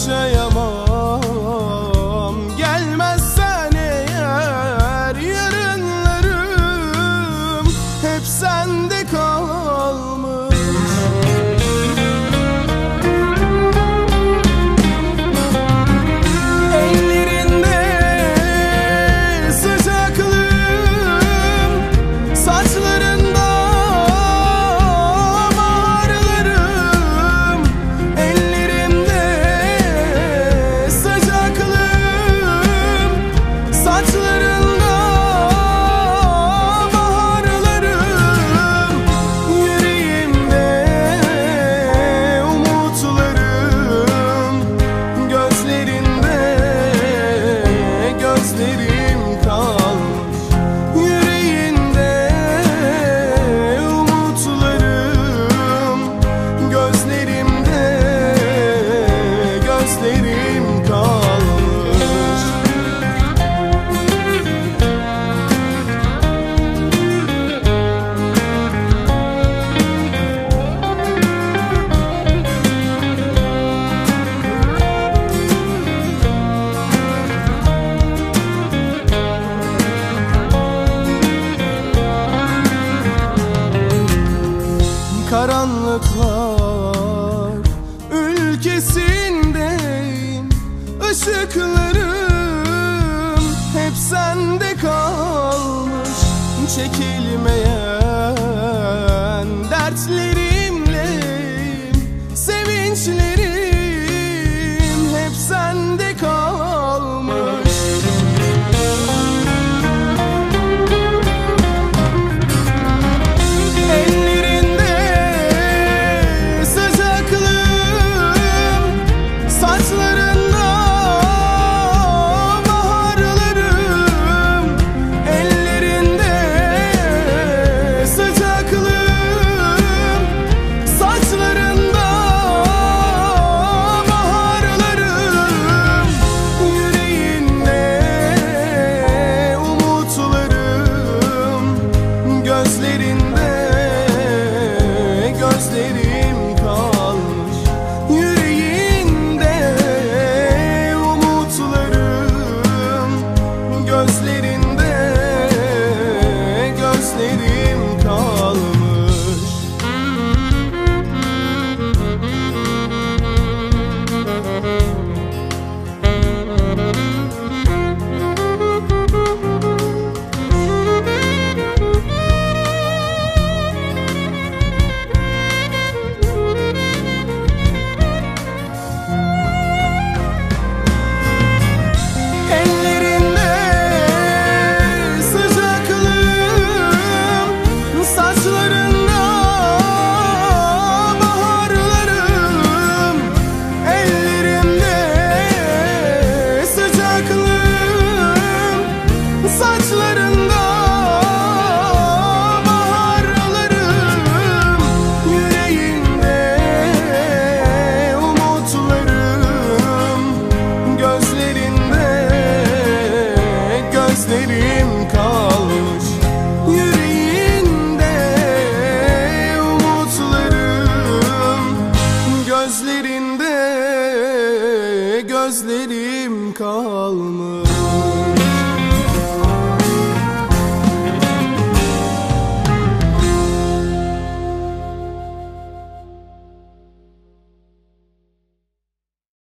say ülkesindeyim Işıklarım hep sende kalmış. Çekilmeyen elinde Gözlerim kalmış. Yüreğinde Umutlarım gözlerinde Gözlerim kalmış.